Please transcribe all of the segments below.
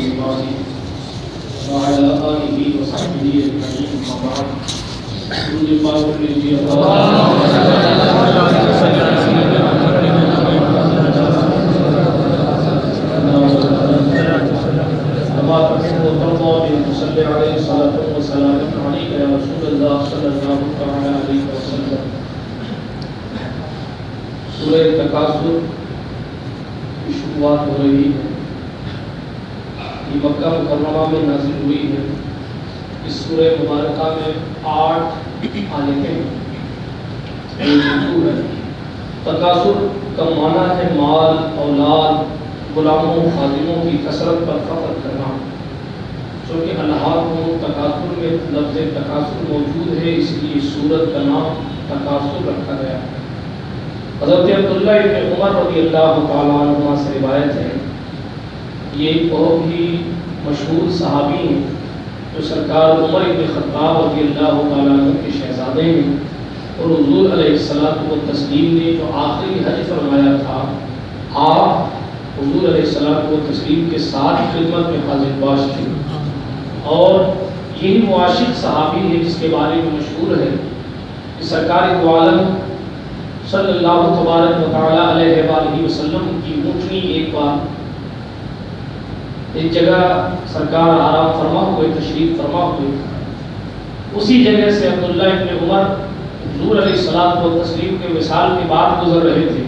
الله وعلى آله وصحبه أجمعين أما بعد درود پاک لیجیے كما عليه الصلاة والسلام عليك يا رسول الله صلى الله عليه وسلم۔ سورہ تکاثر کی شروعات ہو رہی ہے۔ مکرمہ میں نازل ہوئی ہے۔ اس سورہ مبارکہ میں آٹھ آیتیں موجود ہیں۔ تکاثر کا معنی ہے مال، اولاد، غلاموں، خادموں کی کثرت پر فخر کرنا۔ چونکہ اللہ کو تکاثر میں لفظ تکاثر موجود ہے، اس لیے سورت کا نام تکاثر رکھا گیا۔ ہے حضرت عبداللہ ابن عمر رضی اللہ تعالیٰ عنہ سے روایت ہے، یہ بہت ہی مشہور صحابی ہیں، جو سرکار عمر ابن خطاب رضی اللہ تعالیٰ کے شہزادے ہیں۔ اور حضور علیہ السلام و تسلیم نے جو آخری حج فرمایا تھا، آپ حضور علیہ السلام و تسلیم کے ساتھ خدمت میں حاضر باش تھے اور یہی معاشق صحابی ہے جس کے بارے میں مشہور ہے کہ سرکار دو عالم صلی اللہ تبارک و تعالیٰ علیہ وآلہ وسلم کی اونٹنی ایک بار ایک جگہ سرکار آرام فرما ہوئے تشریف فرما ہوئے اسی جگہ سے عبداللہ ابن عمر حضور علیہ السلام و تسلیم کے مثال کے بعد گزر رہے تھے۔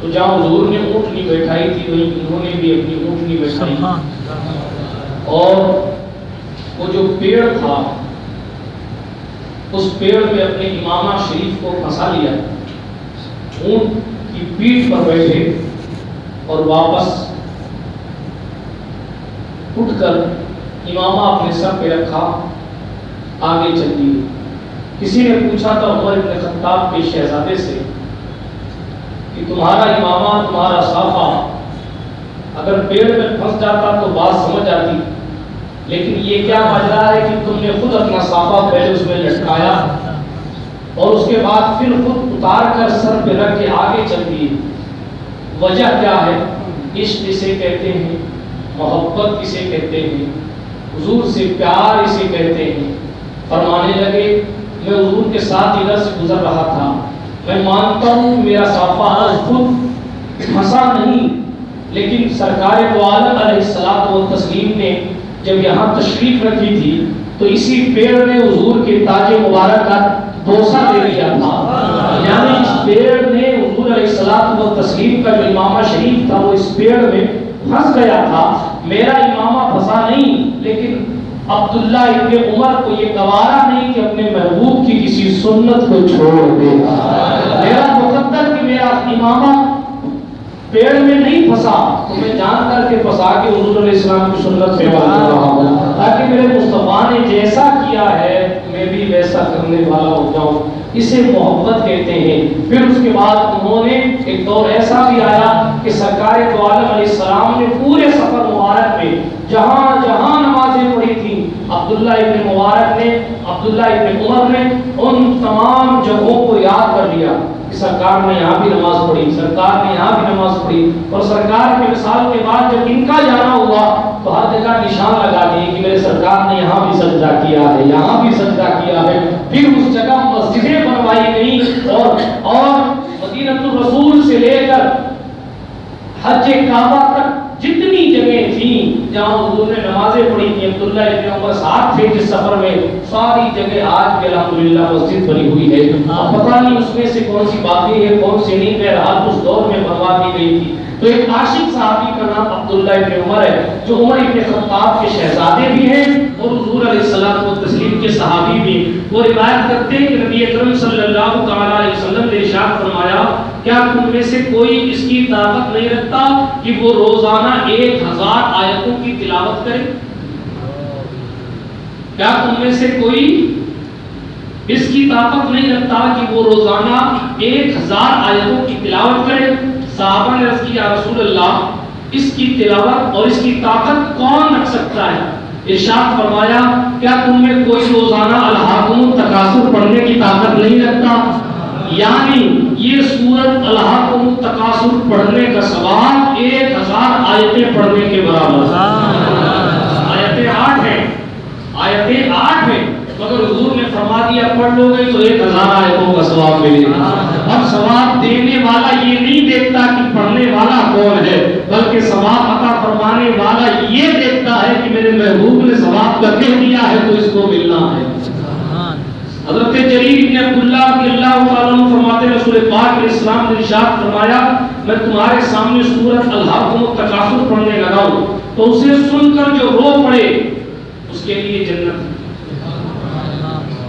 تو جہاں حضور نے اونٹنی بیٹھائی تھی وہیں انہوں نے بھی اپنی اونٹنی بیٹھائی۔ اور وہ جو پیڑ تھا، اس پیڑ میں اپنے امامہ شریف کو پھنسا لیا۔ اونٹ کی پیٹھ پر بیٹھے اور واپس اٹھ کر امامہ اپنے سر پہ رکھا، آگے چل دیے۔ کسی نے پوچھا تھا عمر ابن خطاب کے شہزادے سے کہ تمہارا امامہ، تمہارا صافہ اگر پیڑ میں پھنس جاتا تو بات سمجھ آتی، لیکن یہ کیا ماجرا ہے کہ تم نے خود اپنا صافہ پہلے اس میں لٹکایا اور اس کے بعد پھر خود اتار کر سر پہ رکھ کے آگے چل دیے۔ وجہ کیا ہے؟ عشق اسے کہتے ہیں۔ محبت اسے کہتے ہیں، حضور سے پیار اسے کہتے ہیں۔ فرمانے لگے، میں حضور کے ساتھ ادھر سے گزر رہا تھا۔ میں مانتا ہوں، میرا صافہ آج خود پھنسا نہیں۔ لیکن سرکار دو عالم علیہ السلام و تسلیم نے جب یہاں تشریف رکھی تھی، تو اسی پیڑ نے حضور کے تاج مبارک کا بوسا دے دیا تھا۔ یعنی اس پیڑ نے حضور علیہ السلام و تسلیم کا جو امامہ شریف تھا، وہ اس پیڑ میں پھنس گیا تھا۔ میرا امامہ پھنسا نہیں، لیکن عبداللہ ابن عمر کو یہ گوارا نہیں کہ اپنے محبوب کی کسی سنت کو چھوڑ دے۔ میرا مقدر کہ میرا امامہ پیڑ میں نہیں پھنسا، تو میں جان کر کے پھنسا کے حضور علیہ السلام کی سنت پہ عمل رہا ہوں۔ تاکہ میرے مصطفیٰ نے جیسا کیا ہے، میں بھی ویسا کرنے والا ہو جاؤں۔ اسے محبت کہتے ہیں۔ پھر اس کے بعد انہوں نے ایک دور ایسا بھی آیا کہ سرکار دو عالم علیہ السلام نے پورے سفر مبارک میں جہاں جہاں نمازیں پڑھی تھیں، عبداللہ ابن مبارک نے، عبداللہ ابن عمر نے، ان تمام جگہوں کو یاد کر لیا کہ سرکار نے یہاں بھی نماز پڑھی، سرکار نے یہاں بھی نماز پڑھی۔ اور سرکار کے مثال کے بعد جب ان کا جانا ہوا تو ہر جگہ نشان لگا دیے کہ میرے سرکار نے یہاں بھی سجدہ کیا ہے، یہاں بھی سجدہ کیا ہے۔ پھر اس جگہ مسجدیں اور اور مدینہ الرسول سے لے کر حج کعبہ تک جہاں حضور نے نمازیں پڑھی تھیں، عبداللہ ابن عمر ساتھ تھے جس سفر میں ساری جگہ آج بھی الحمدللہ مسجد بنی ہوئی ہے۔ پتہ نہیں اس میں سے کون سی باتیں ہیں کون سی نہیں۔ بہرحال اس دور میں بنوا دی گئی تھی۔ تو ایک عاشق صحابی کا نام عبداللہ ابن عمر ہے، جو عمر ابن خطاب کے شہزادے بھی ہیں اور حضور علیہ السلام و تسلیم کے صحابی بھی وہ روایت کرتے ہیں کہ نبی اکرم صلی اللہ تعالیٰ علیہ وسلم نے ارشاد فرمایا کیا تم میں سے کوئی اس کی طاقت نہیں رکھتا کہ وہ روزانہ ایک ہزار آیتوں کی تلاوت کرے؟ کیا تم میں سے کوئی اس کی طاقت نہیں رکھتا کہ وہ روزانہ ایک ہزار آیتوں کی تلاوت کرے؟ صحابہ نے عرض کیا رسول اللہ، اس کی تلاوت اور اس کی طاقت کون رکھ سکتا ہے؟ ارشاد فرمایا، کیا تم میں کوئی روزانہ الحاکم تقاصر پڑھنے کی طاقت نہیں رکھتا؟ یعنی یہ سورت اللہ کو تقاصر پڑھنے کا سوال ایک ہزار آیتیں پڑھنے کے برابر آیتیں آٹھ ہیں۔ آیتیں آٹھ ہیں۔ مگر حضور نے فرما دیا پڑھ لو گے تو ایک ہزار آیتوں کا ثواب ملے گا۔ اب ثواب دینے والا یہ نہیں دیکھتا کہ پڑھنے والا کون ہے بلکہ ثواب عطا فرمانے والا یہ دیکھتا ہے کہ میرے محبوب نے ثواب کا کہہ دیا ہے تو اس کو ملنا ہے۔ حضرت جریر ابن عبداللہ رضی اللہ تعالیٰ عنہ فرماتے ہیں، رسول پاک علیہ السلام نے ارشاد فرمایا، میں تمہارے سامنے سورت الحاقم التکاثر پڑھنے لگا ہوں۔ تو اسے سن کر جو رو پڑے، اس کے لیے جنت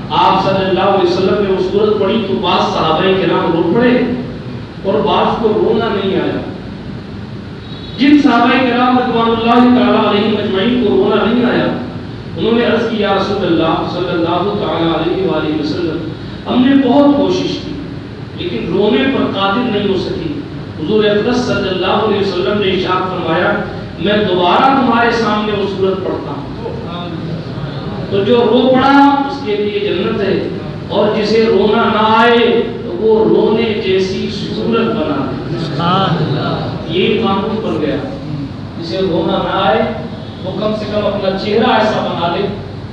آپ صلی اللہ علیہ وسلم نے وہ سورت پڑھی تو بعض صحابہ کرام رو پڑے اور بعض کو رونا نہیں آیا۔ جن صحابہ کرام رضوان اللہ تعالی علیہ مجمعین کو رونا نہیں آیا انہوں نے عرض کیا رسول اللہ صلی اللہ تعالی علیہ وآلہ وسلم ہم نے بہت کوشش کی لیکن رونے پر قادر نہیں ہو سکی۔ حضور اقدس صلی اللہ علیہ وسلم نے اشارت فرمایا میں دوبارہ تمہارے سامنے وہ صورت پڑھتا ہوں۔ تو جو رو پڑا اس کے لیے جنت ہے اور جسے رونا نہ آئے تو وہ رونے جیسی صورت بنا دے۔ یہ قانون بن گیا۔ جسے رونا نہ آئے وہ کم سے کم اپنا چہرہ ایسا بنا لے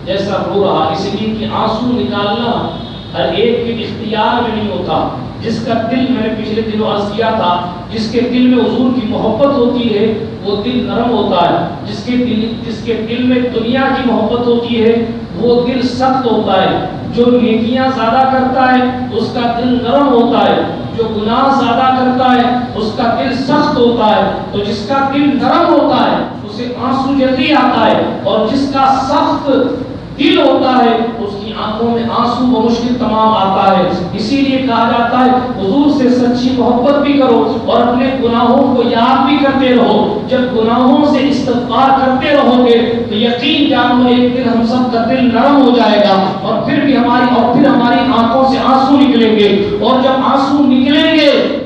جیسا رو رہا اس لیے کہ آنسو نکالنا ہر ایک کے اختیار میں نہیں ہوتا۔ جس کا دل میں نے پچھلے دنوں عرض کیا تھا، جس کے دل میں حضور کی محبت ہوتی ہے، وہ دل نرم ہوتا ہے۔ جس کے دل، جس کے دل میں دنیا کی محبت ہوتی ہے، وہ دل سخت ہوتا ہے۔ جو نیکیاں زیادہ کرتا ہے، اس کا دل نرم ہوتا ہے۔ جو گناہ زیادہ کرتا ہے، اس کا دل سخت ہوتا ہے۔ تو جس کا دل نرم ہوتا ہے اسے آنسو جلدی آتا ہے اور جس کا سخت دل ہوتا ہے، اس کی آنکھوں میں آنسو بمشکل تمام آتا ہے۔ اسی لیے کہا جاتا ہے، حضور سے سچی محبت بھی کرو اور اپنے گناہوں کو یاد بھی کرتے رہو۔ جب گناہوں سے استغفار کرتے رہو گے، تو یقین جانو ایک دن ہم سب کا دل نرم ہو جائے گا اور پھر بھی ہماری اور پھر ہماری آنکھوں سے آنسو نکلیں گے۔ اور جب آنسو نکلیں گے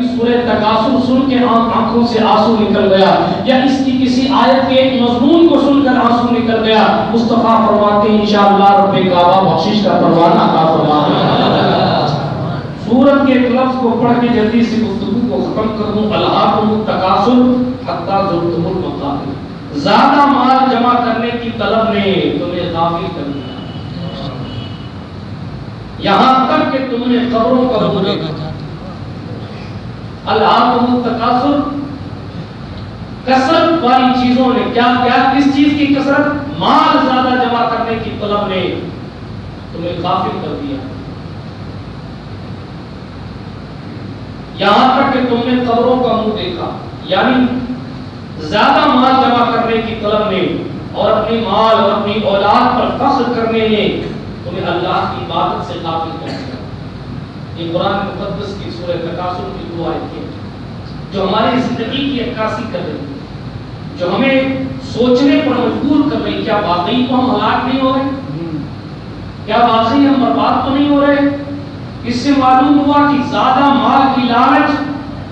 اور کبھی سورہ تکاثر سن کے آنکھوں سے آنسو نکل گیا یا اس کی کسی آیت کے ایک مضمون کو سن کر آنسو نکل گیا، مصطفیٰ فرماتے ہیں، انشاءاللہ رب کعبہ بخشش کا پروانہ عطا فرمانا سورت کے ایک لفظ کو پڑھ کے جلدی سے گفتگو کو ختم کر دوں۔ الہاکم التکاثر حتی زرتم المقابر زیادہ مال جمع کرنے کی طلب نے تمہیں غافل کر دیا۔ یہاں تک کہ تم نے قبروں کا بھولے الہاکم التکاثر کثرت والی چیزوں نے کیا کیا؟ کس چیز کی کثرت مال زیادہ جمع کرنے کی طلب نے تمہیں غافل کر دیا۔ یہاں تک کہ تم نے قبروں کا منہ دیکھا یعنی زیادہ مال جمع کرنے کی طلب نے اور اپنی مال اور اپنی اولاد پر فخر کرنے نے تمہیں اللہ کی عبادت سے غافل کر دیا۔ یہ قرآن مقدس کی سورہ تکاثر کی دو آیتیں جو ہماری زندگی کی عکاسی کر رہی ہے جو ہمیں سوچنے پر مجبور کر رہی کیا واقعی تو ہم ہلاک نہیں ہو رہے؟ کیا واقعی ہم برباد تو نہیں ہو رہے؟ اس سے معلوم ہوا کہ زیادہ مال کی لالچ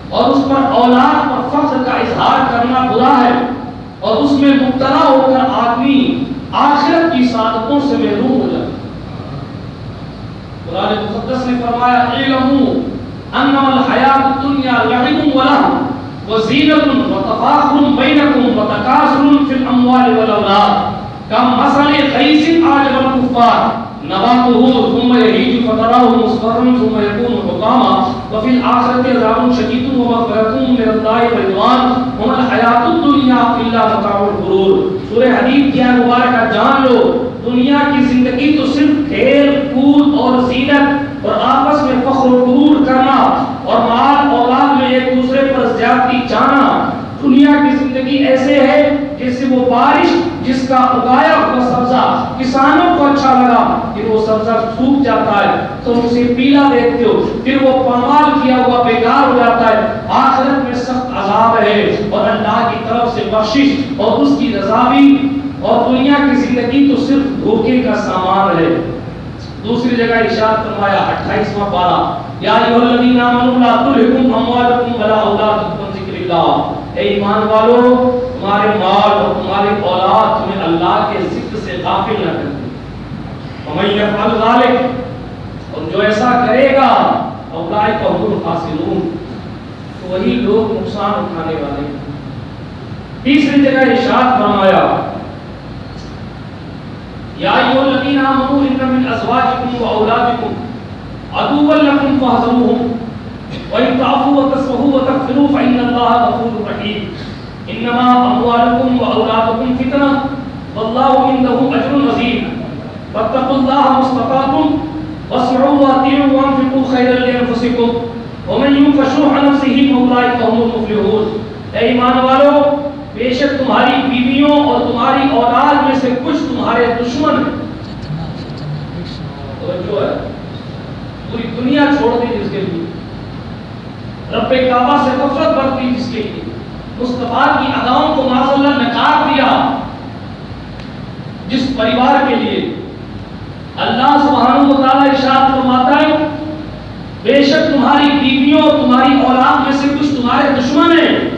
اور اس پر اولاد پر فخر کا اظہار کرنا برا ہے اور اس میں مبتلا ہو کر آدمی آخرت کی سعادتوں سے محروم ہو جاتا ہے۔ قرآن مقدس نے فرمایا علمو انما الحیات الدنیا لعب ولہو وزینت وتفاخر بینکم وتکاثر فی الاموال والاولاد کم مثل خیس عاجب الکفار نباته ثم يهيج فتراه مصفرا ثم يكون حطاما وفي الآخرة عذاب شديد ومغفرة من الله ورضوان وما الحياة الدنيا إلا متاع الغرور. سورہ حدید کی مبارکہ جان لو دنیا کی زندگی تو صرف کھیل، کود اور زینت اور آپس میں فخر و غرور کرنا اور مال، اولاد میں ایک دوسرے پر زیادتی جانا۔ دنیا کی زندگی ایسے ہے جیسے وہ بارش، جس کا اگایا ہوا سبزہ کسانوں کو اچھا لگا پھر وہ سبزہ سوکھ جاتا ہے۔ تو اسے پیلا دیکھتے ہو، پھر وہ پامال کیا ہوا بیکار ہو جاتا ہے۔ آخرت میں سخت عذاب ہے اور اللہ کی طرف سے بخشش اور اس کی رضا بھی اور دنیا کی زندگی تو صرف دھوکے کا سامان ہے۔ دوسری جگہ ارشاد فرمایا 28واں پارہ یا ایھا الذین آمنوا لا تلھکم اموالکم ولا اولادکم عن ذکر اللہ اے ایمان والو، تمہارے مال اور تمہاری اولاد تمہیں اللہ کے ذکر سے غافل نہ کرے ومن يفعل ذلك اور جو ایسا کرے گا اولئک هم الخاسرون تو وہی لوگ نقصان اٹھانے والے ہیں۔ تیسری جگہ ارشاد فرمایا یا ایھا الذین آمنوا ان من ازواجکم واولادکم عدوا لکم فاحذروهم وان تعفوا وتصفحوا وتغفروا فان الله غفور رحیم انما اموالکم واولادکم فتنہ والله عنده اجر عظیم فاتقوا الله ما استطعتم واسمعوا واطيعوا وانفقوا خيرا لانفسكم ومن يوق شح نفسه فاولئك هم المفلحون اے ایمان والو، بے شک تمہاری بیویوں اور تمہاری اولاد سے کچھ تمہارے دشمن ہیں توجہ ہے، پوری دنیا چھوڑ دی جس کے لیے۔ رب کعبہ سے نفرت برتی جس کے لیے۔ مصطفیٰ کی اداؤں کو معاذ اللہ نکار دیا۔ جس پریوار کے لیے اللہ سبحانہ و تعالی ارشاد فرماتا ہے، بے شک تمہاری بیویوں اور تمہاری اولاد میں سے کچھ تمہارے دشمن ہیں۔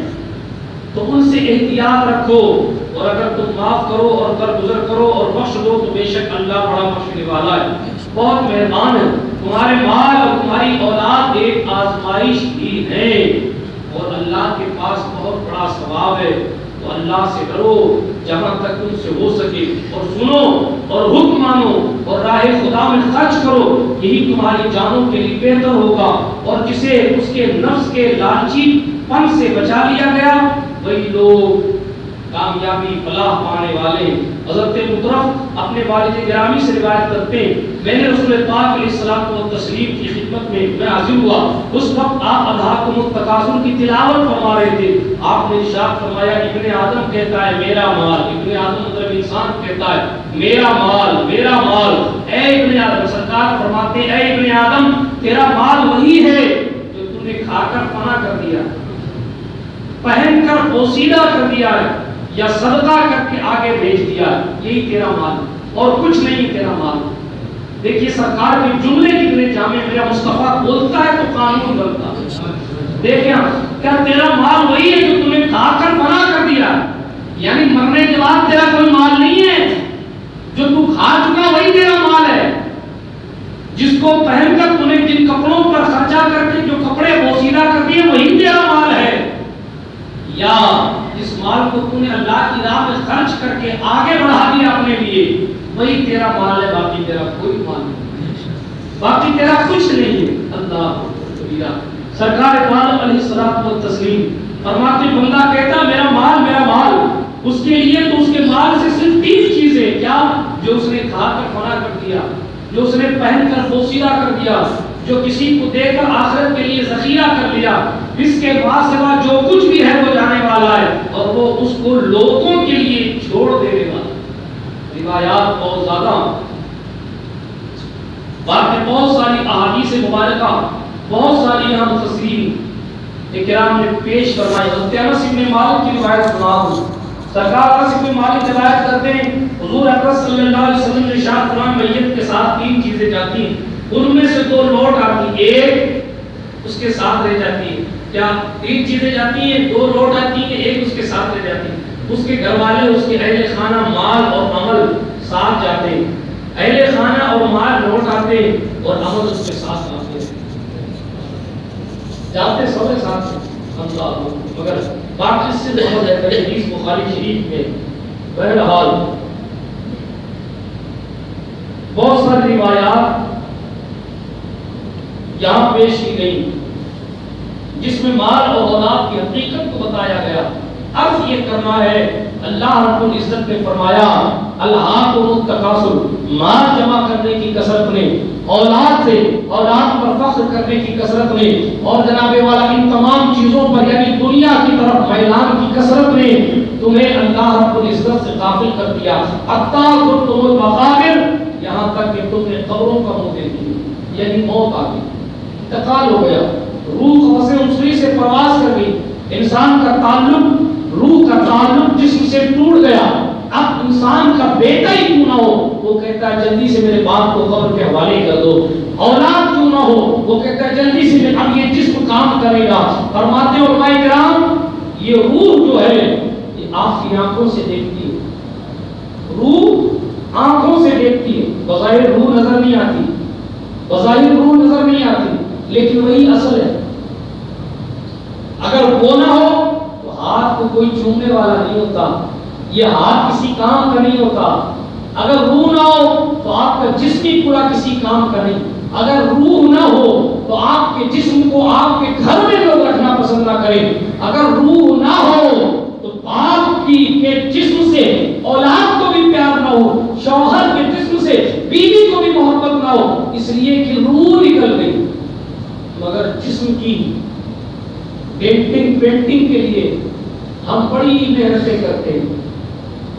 تو ان سے احتیاط رکھو۔ اور اگر تم معاف کرو اور در گزر کرو اور بخش دو تو بے شک اللہ بڑا بخشنے والا ہے۔ بہت مہربان ہے۔ تمہارے مال اور تمہاری اولاد ایک آزمائش ہی ہے۔ اور اللہ کے پاس بہت بڑا ثواب ہے۔ تو اللہ سے ڈرو۔ جہاں تک تم سے ہو سکے۔ اور سنو اور حکم مانو۔ اور راہ خدا میں خرچ کرو۔ یہی تمہاری جانوں کے لیے بہتر ہوگا۔ اور جسے اس کے نفس کے لالچی پن سے بچا لیا گیا، وہی لوگ کامیابی، فلاح پانے والے۔ حضرت مطرف اپنے والد گرامی سے روایت کرتے ہیں، میں نے رسول پاک علیہ السلام و تسلیم کی خدمت میں میں حاضر ہوا۔ اس وقت آپ اضحاکم التکاثر کی تلاوت فرما رہے تھے۔ آپ نے ارشاد فرمایا، ابن آدم کہتا ہے، میرا مال ابن آدم مطلب انسان کہتا ہے، میرا مال میرا مال۔ اے ابن آدم، سرکار فرماتے ہیں، اے ابن آدم، تیرا مال وہی ہے جو تم نے کھا کر فنا کر دیا پہن کر پوسیدہ کر دیا ہے۔ یا صدقہ کر کے آگے بھیج دیا، یہی تیرا مال۔ اور کچھ نہیں تیرا مال۔ دیکھیے، سرکار کے جملے کتنے جامع میرا مصطفیٰ بولتا ہے تو قانون بنتا۔ دیکھیں کیا تیرا مال وہی ہے جو تمہیں کھا کر بنا کر دیا؟ یعنی مرنے کے بعد تیرا کوئی مال نہیں ہے؟ جو تو کھا چکا وہی تیرا مال ہے۔ جس کو پہن کر تم نے جن کپڑوں پر خرچہ کر کے جو کپڑے بوسیدہ کر دیے، وہی تیرا مال ہے۔ یا جس مال کو تم نے اللہ کی راہ میں خرچ کر کے آگے بڑھا دیا اپنے لیے۔ وہی تیرا مال ہے، باقی تیرا کوئی مال نہیں۔ باقی تیرا کچھ نہیں ہے۔ اللہ کبیرہ۔ سرکار عالم علیہ السلام و تسلیم فرماتے بندہ کہتا میرا مال میرا مال۔ اس کے لیے تو اس کے مال سے صرف تین چیزیں۔ کیا؟ جو اس نے کھا کر فنا کر دیا، جو اس نے پہن کر پوسیدہ کر دیا، جو کسی کو دے کر آخرت کے لیے ذخیرہ کر لیا۔ اس کے بعد سوا جو کچھ بھی ہے وہ جانے والا ہے، اور وہ اس کو لوگوں کے لیے چھوڑ دینے والا روایات بہت زیادہ باقی بہت ساری احادیث مبارکہ، بہت ساری یہاں مفسرین اکرام نے پیش فرمائی۔ حضرت انس ابن مالک کی روایت سنا ہوں سرکار انس ابن مالک روایت کرتے ہیں، حضور اکرم صلی اللہ علیہ وسلم نے ارشاد فرمایا میت کے ساتھ تین چیزیں جاتی ہیں۔ ان میں سے دو لوٹ آتی، ایک اس کے ساتھ رہ جاتی ہے۔ کیا تین چیزیں جاتی ہیں، دو لوٹ آتی ہیں، ایک اس کے ساتھ رہ جاتی ہے اس کے گھر والے، اس کے اہل خانہ، مال اور عمل ساتھ جاتے ہیں۔ اہل خانہ اور مال لوٹ آتے ہیں اور عمل اس کے ساتھ آتے ہیں۔ جاتے سب کے ساتھ اللہ، مگر بات اس سے بہت ہے کہ حدیث بخاری شریف میں، بہرحال بہت ساری روایات یہاں پیش کی گئی۔ جس میں مال اور اولاد کی حقیقت کو بتایا گیا۔ عرض یہ کرنا ہے، اللہ رب العزت نے فرمایا اللہ کو تقاصر، مال جمع کرنے کی کثرت نے، اولاد سے اولاد پر فخر کرنے کی کثرت نے، اور جناب والا ان تمام چیزوں پر یعنی دنیا کی طرف میدان کی کثرت نے تمہیں اللہ رب العزت سے قافل کر دیا۔ حتی تم المقابر، یہاں تک کہ تم نے قبروں کا منہ دیکھ لیا یعنی موت آ گئی۔ انتقال ہو گیا۔ روح خفص انسری سے پرواز کر گئی انسان کا تعلق، روح کا تعلق جسم سے ٹوٹ گیا، اب انسان کا بیٹا ہی کیوں نہ ہو؟ وہ کہتا ہے، جلدی سے میرے باپ کو قبر کے حوالے کر دو۔ اولاد کیوں نہ ہو؟ وہ کہتا ہے، جلدی سے اب یہ جسم کام کرے گا۔ فرماتے علماء کرام، یہ روح جو ہے، یہ آپ کی آنکھوں سے دیکھتی ہے۔ روح آنکھوں سے دیکھتی ہے۔ بظاہر روح نظر نہیں آتی۔ بظاہر روح نظر نہیں آتی، لیکن وہی اصل ہے۔ اگر وہ نہ ہو تو ہاتھ کو کوئی چومنے والا نہیں ہوتا۔ یہ ہاتھ کسی کام کا نہیں ہوتا۔ اگر روح نہ ہو تو آپ کا جسم ہی پورا کسی کام کا نہیں۔ اگر روح نہ ہو تو آپ کے جسم کو آپ کے گھر میں لوگ رکھنا پسند نہ کریں۔ اگر روح نہ ہو تو باپ کی کے جسم سے اولاد کو بھی پیار نہ ہو، شوہر کے جسم سے بیوی کو بھی محبت نہ ہو۔ اس لیے کہ روح نکل گئی۔ مگر جسم کی پینٹنگ پینٹنگ کے لیے ہم بڑی محنتیں کرتے ہیں۔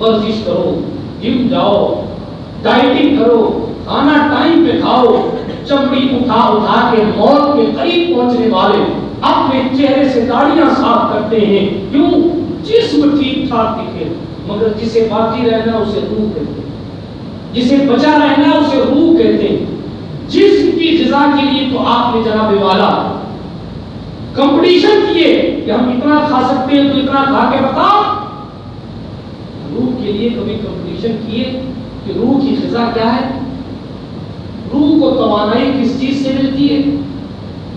ورزش کرو، جم جاؤ ڈائٹنگ کرو، کھانا ٹائم پہ کھاؤ، چمڑی اٹھا اٹھا کے موت کے قریب پہنچنے والے اپنے چہرے سے داڑیاں صاف کرتے ہیں۔ کیوں؟ جسم ٹھیک ٹھاک دکھے، مگر جسے باقی رہنا اسے روح کہتے ہیں۔ جسے بچا رہنا اسے روح کہتے ہیں۔ جسم کی غذا کے لیے تو آپ نے جناب والا کمپٹیشن کیے کہ ہم اتنا کھا سکتے ہیں تو اتنا کھا کے بتاؤ۔ روح کے لیے کبھی کمپٹیشن کیے کہ روح کی غذا کیا ہے؟ روح کو توانائی کس چیز سے ملتی ہے؟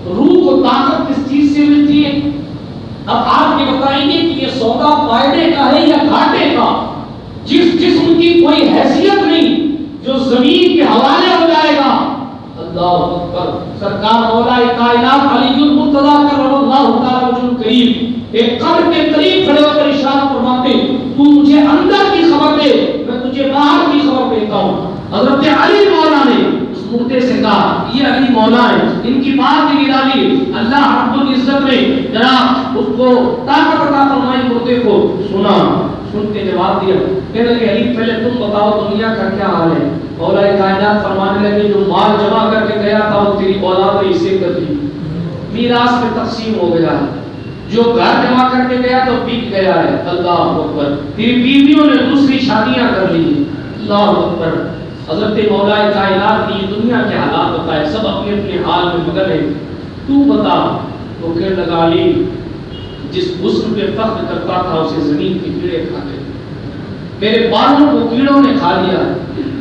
روح کو طاقت کس چیز سے ملتی ہے؟ اب آپ یہ بتائیں گے کہ یہ سودا فائدے کا ہے یا گھاٹے کا؟ جس جسم کی کوئی حیثیت نہیں، جو زمین کے حوالے ہو جائے گا۔ اللہ اکبر۔ سرکار مولا کائنات علی المرتضی کرم اللہ تعالی وجل کریم ایک قبر کے قریب کھڑے ہو کر ارشاد فرماتے، تو مجھے اندر کی خبر دے، میں تجھے باہر کی خبر دیتا ہوں۔ حضرت علی مولا نے مردے سے کہا، یہ علی مولا ہے، ان کی بات کی ڈالی۔ اللہ رب العزت نے جناب اس کو طاقت عطا فرمائی مردے کو۔ سنا، سن کے جواب دیا۔ کہنے لگے، علی پہلے تم بتاؤ دنیا کا کیا حال ہے؟ مولا کائنات فرمانے لگے، جو مال جمع کر کے گیا تھا، وہ تیری اولاد نے اسے کر دی۔ میراث میں تقسیم ہو گیا ہے۔ جو گھر جمع کر کے گیا تو بک گیا ہے۔ اللہ اکبر۔ تیری بیویوں نے دوسری شادیاں کر لی۔ اللہ اکبر۔ حضرت مولا کائنات کی دنیا کے حالات بتائے۔ سب اپنے اپنے حال میں مگن ہے تو بتا تو کہ لگا لی جس حسن پہ فخر کرتا تھا، اسے زمین کی کیڑے کھاتے میرے بالوں کو کیڑوں نے کھا لیا۔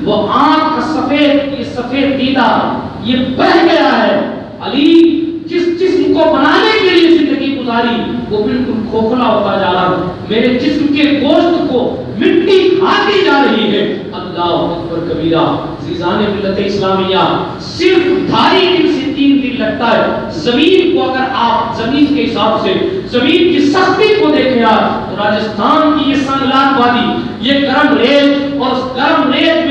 وہ آنکھ کا سفید، یہ سفید دیدہ، یہ بہ گیا ہے۔ علی، جس جسم کو بنانے کے لیے زندگی گزاری، وہ بالکل کھوکھلا ہوتا جا رہا میرے جسم کے گوشت کو مٹی کھاتی جا رہی ہے۔ اللہ اکبر کبیرہ عزیزان ملت اسلامیہ، صرف ڈھائی دن سے تین دن لگتا ہے۔ زمین کو اگر آپ زمین کے حساب سے، زمین کی سختی کو دیکھیں یار تو راجستھان کی یہ سنگلات وادی، یہ گرم ریت اور گرم ریت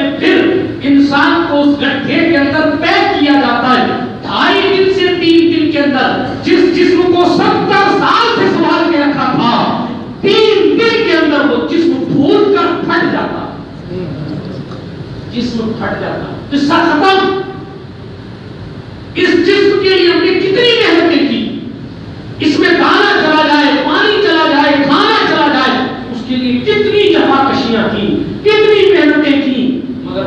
انسان کو اس گڈھے کے اندر پیک کیا جاتا ہے۔ ڈھائی دن سے تین دن کے اندر جس جسم کو ستر سال سے سوال کے رکھا تھا، تین دن کے اندر وہ جسم پھول کر پھٹ جاتا۔ جسم پھٹ جاتا۔ قصہ ختم اس جسم کے لیے ہم نے کتنی محنتیں کی اس میں دانا چلا جائے پانی چلا جائے کھانا چلا جائے اس کے لیے کتنی جفا کشیاں کی کتنی محنتیں کی مگر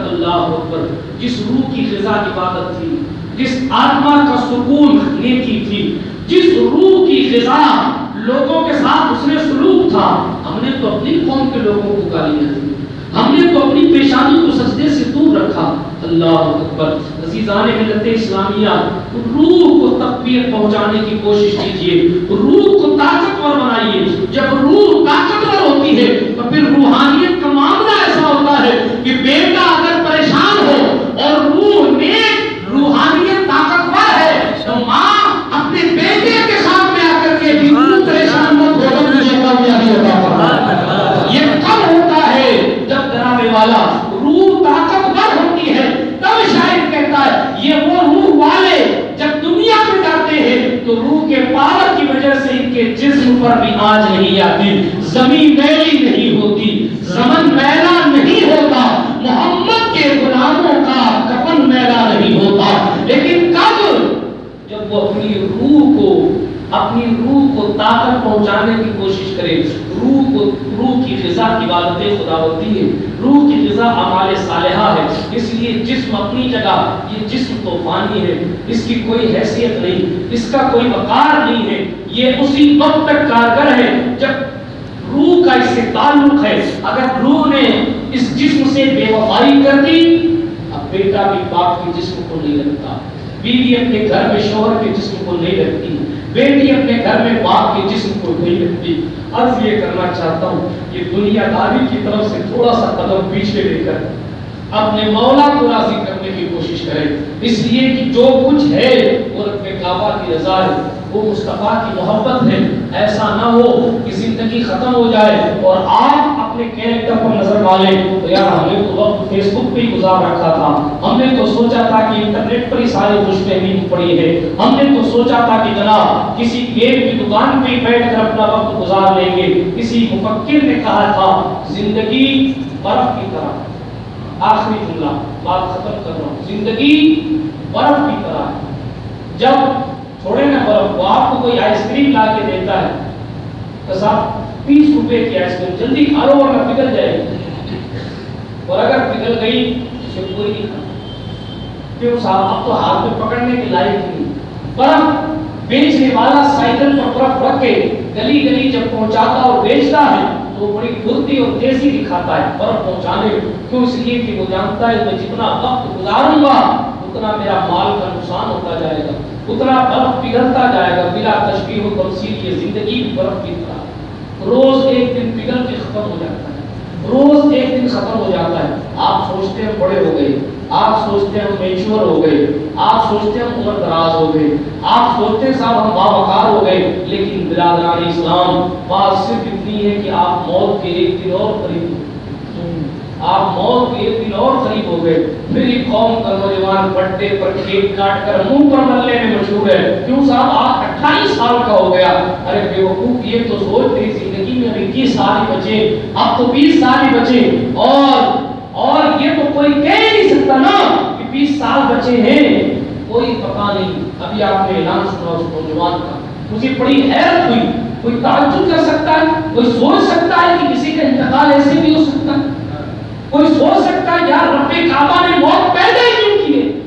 اللہ اکبر جس روح کی غذا عبادت تھی، جس آتما کا سکون نیکی تھی، جس روح کی غذا لوگوں کے ساتھ اس نے سلوک تھا، ہم نے تو اپنی قوم کے لوگوں کو گالیاں دی۔ ہم نے تو اپنی پیشانی کو سجدے سے دور رکھا۔ اللہ اکبر، عزیزان ملت اسلامیہ روح کو تقویت پہنچانے کی کوشش کیجیے۔ روح کو طاقتور بنائیے۔ جب روح طاقتور ہوتی ہے، تو پھر روحانیت کا معاملہ ایسا ہوتا ہے کہ بیٹا اگر غذا عبادت خداوندی ہے روح کی غذا اعمال صالحہ ہے۔ اس لیے جسم اپنی جگہ، یہ جسم تو فانی ہے۔ اس کی کوئی حیثیت نہیں، اس کا کوئی وقار نہیں ہے۔ یہ اسی وقت تک کارگر ہے جب روح کا اس سے تعلق ہے۔ اگر روح نے اس جسم سے بے وفائی کر دی، اب بیٹا بھی باپ کے جسم کو نہیں رکھتا۔ بیوی اپنے گھر میں شوہر کے جسم کو نہیں رکھتی۔ بیٹی اپنے گھر میں باپ کے جسم کو نہیں رکھتی۔ عرض یہ کرنا چاہتا ہوں کہ دنیا داری کی طرف سے تھوڑا سا قدم پیچھے لے کر اپنے مولا کو راضی کرنے کی کوشش کرے اس لیے کہ جو کچھ ہے وہ رب کعبہ کی رضا ہے۔ وہ مصطفیٰ کی محبت ہے۔ ایسا نہ ہو کہ زندگی ختم ہو جائے اور آپ اپنے کیریکٹر پر نظر ڈالیں۔ تو یار، ہم نے تو وقت فیس بک پہ ہی گزار رکھا تھا۔ ہم نے تو سوچا تھا کہ انٹرنیٹ پر ہی سارے خوش فہمی پڑی ہے ہم نے تو سوچا تھا کہ جناب، کسی گیم کی دکان پہ ہی بیٹھ کر اپنا وقت گزار لیں گے۔ کسی مفکر نے کہا تھا، زندگی برف کی طرح۔ آخری جملہ، بات ختم کر رہا ہوں۔ زندگی برف کی طرح۔ ہے جب چھوڑے نا برف وہ آپ کو کوئی آئس کریم لا کے دیتا ہے تو صاحب تیس روپے کی آئس کریم جلدی کھا لو ورنہ پگھل جائے گی۔ اور اگر پگھل گئی اسے کوئی نہیں کھانا۔ کیوں صاحب؟ اب تو ہاتھ میں پکڑنے کی لائق نہیں۔ برف، بیچنے والا سائیکل پر برف رکھ کے گلی گلی جب پہنچاتا اور بیچتا ہے، تو بڑی پھرتی اور تیزی دکھاتا ہے۔ برف پہنچانے کیوں؟ اس لیے کہ وہ جانتا ہے، میں جتنا وقت گزاروں گا اتنا میرا مال کا نقصان ہوتا جائے گا، اتنا برف پگھلتا جائے گا، بلا تشبیہ و تمثیل یہ زندگی برف کی طرح۔ روز ایک دن پگھل کے ختم ہو جاتا ہے۔ روز ایک دن ختم ہو جاتا ہے۔ آپ سوچتے ہیں بڑے ہو گئے، آپ سوچتے ہیں میچور ہو گئے، آپ سوچتے ہیں عمر دراز ہو گئے۔ آپ سوچتے ہیں صاحب ہم باوقار ہو گئے، لیکن برادران اسلام، بات صرف اتنی ہے کہ آپ موت کے ایک دن اور قریب آپ موت کے ایک دن اور قریب ہو گئے، پھر ایک قوم کا نوجوان بٹے پر کیک کاٹ کر منہ پر ملنے میں مشہور ہے۔ کیوں صاحب؟ آپ اٹھائیس سال کا ہو گیا۔ ارے بے وقوف یہ تو سوچ تیری زندگی میں ابھی اکیس سال ہی بچے۔ اب تو بیس سال ہی بچے۔ اور اور یہ تو کوئی کہہ نہیں سکتا نا کہ بیس سال بچے ہیں۔ کوئی پتا نہیں۔ ابھی آپ نے اعلان سنا اس نوجوان کا۔ مجھے بڑی حیرت ہوئی۔ کوئی تعجب کر سکتا ہے؟ کوئی سوچ سکتا ہے کہ کسی کا انتقال ایسے بھی ہو سکتا ہے؟ کوئی سوچ سکتا ہے یار، رب کعبہ نے موت پیدا کیوں کی ہے۔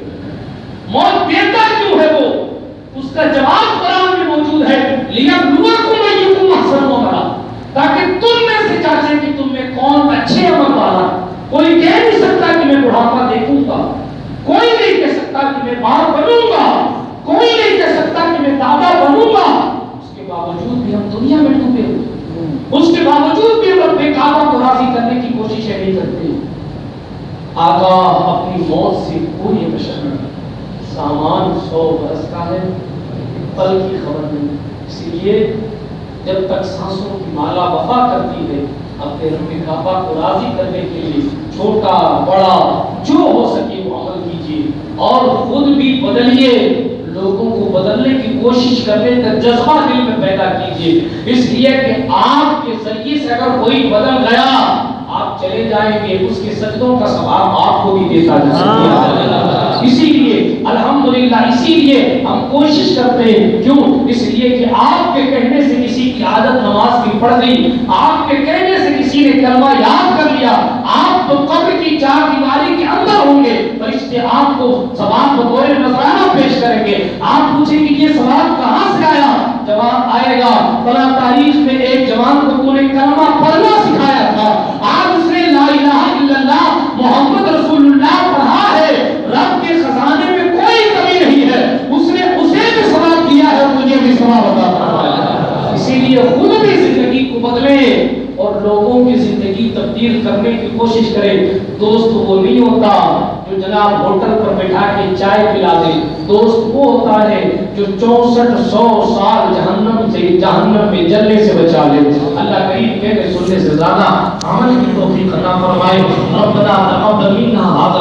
موت دیتا کیوں ہے وہ؟ اس کا جواب قرآن میں موجود ہے۔ لیا نور کو لِيَبْلُوَكُمْ أَيُّكُمْ أَحْسَنُ عَمَلًا تاکہ تم میں سے چاچے کہ تم میں کون اچھے عمل والا۔ کوئی کہہ نہیں سکتا کہ میں بڑھاپا دیکھوں گا۔ کوئی نہیں کہہ سکتا کہ میں باہر بنوں گا۔ کوئی نہیں کہہ سکتا کہ میں دادا بنوں گا۔ اس کے باوجود بھی ہم دنیا میں ڈوبے اس کے باوجود بھی ہم اپنے کعبہ کو راضی کرنے کی کوشش نہیں آقا اپنی موت سے کوئی بشر سامان سو برس کا ہے، پل کی خبر نہیں۔ اسی لیے جب تک سانسوں کی مالا وفا کرتی ہے، اپنے رب کعبہ کو راضی کرنے کے لیے چھوٹا، بڑا جو ہو سکے وہ عمل کیجیے۔ اور خود بھی بدلیے، لوگوں کو بدلنے کی کوشش کرنے کا جذبہ دل میں پیدا کیجیے۔ اس لیے کہ آپ کے ذریعے سے اگر کوئی بدل گیا آپ چلے جائیں گے، اس کے سجدوں کا ثواب آپ کو بھی دیتا جا سکتا اسی لیے، الحمدللہ، اسی لیے ہم کوشش کرتے ہیں۔ کیوں؟ اس لیے کہ آپ کے کہنے سے کسی کی عادت نماز کی پڑ گئی، آپ کے کہنے سے کسی نے کلمہ یاد کر لیا، آپ تو قبر کی چار دیواری کے اندر ہوں گے۔ فرشتے آپ کو ثواب بطور نذرانہ پیش کریں گے۔ آپ پوچھیں کہ یہ ثواب کہاں سے آیا؟ جواب آئے گا فلاں تاریخ میں ایک جوان کو تو نے کلمہ پڑھنا سکھایا تھا آج اس نے لا الہ الا اللہ محمد رسول اللہ پڑھا ہے رب کے خزانے میں کوئی کمی نہیں ہے اس نے اسے بھی ثواب دیا ہے مجھے بھی ثواب عطا فرمایا اسی لیے خود بھی زندگی کو اور لوگوں کی زندگی تبدیل کرنے کی کوشش کرے دوست وہ نہیں ہوتا جو جناب ہوٹل پر بیٹھا کے چائے پلا دے۔ دوست وہ ہوتا ہے جو چونسٹھ سو سال جہنم سے جہنم میں جلنے سے بچا لے۔ اللہ کریم کہتے سننے سے زیادہ عمل کی توفیق عطا فرمائے۔ ربنا تقبل منا